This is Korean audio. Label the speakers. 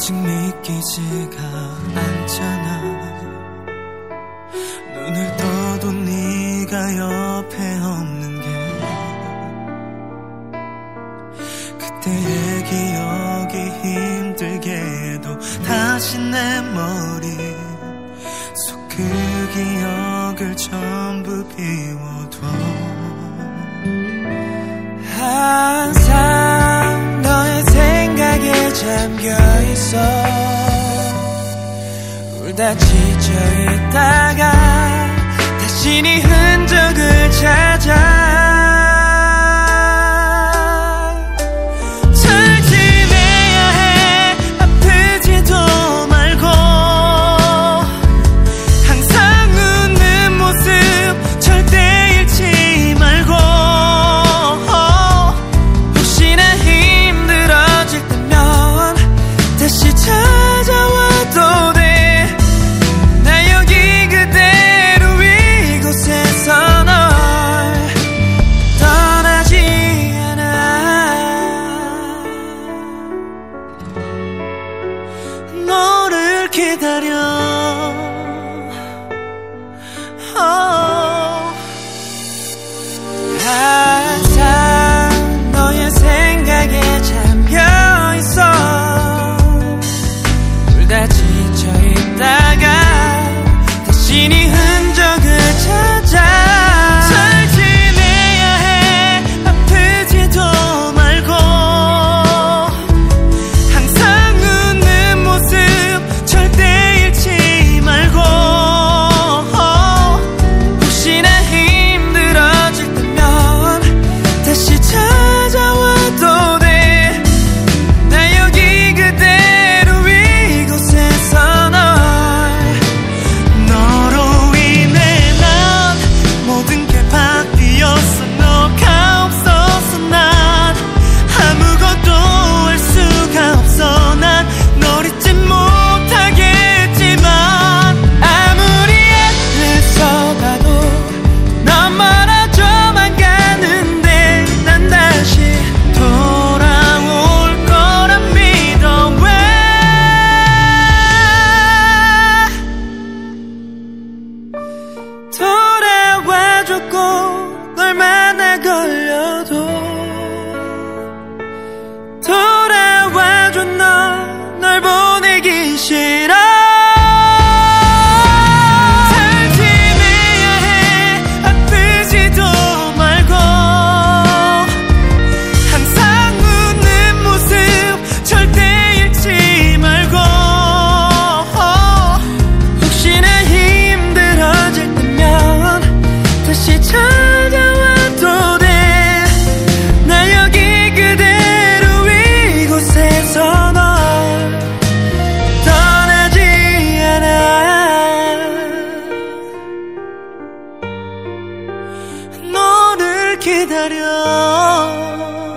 Speaker 1: 아직 믿기지가 않잖아. 눈을 떠도 네가 옆에 없는 게 그때의 기억이 힘들게도 다시 내 머리 속 그 기억을 전부 비워둬. 항상 지쳐 있다가 살기 싫어. 살팀해야 해. 아프지도 말고. 항상 웃는 모습 절대 잃지 말고. 혹시나 힘들어질 때면 다시 찾 기다려.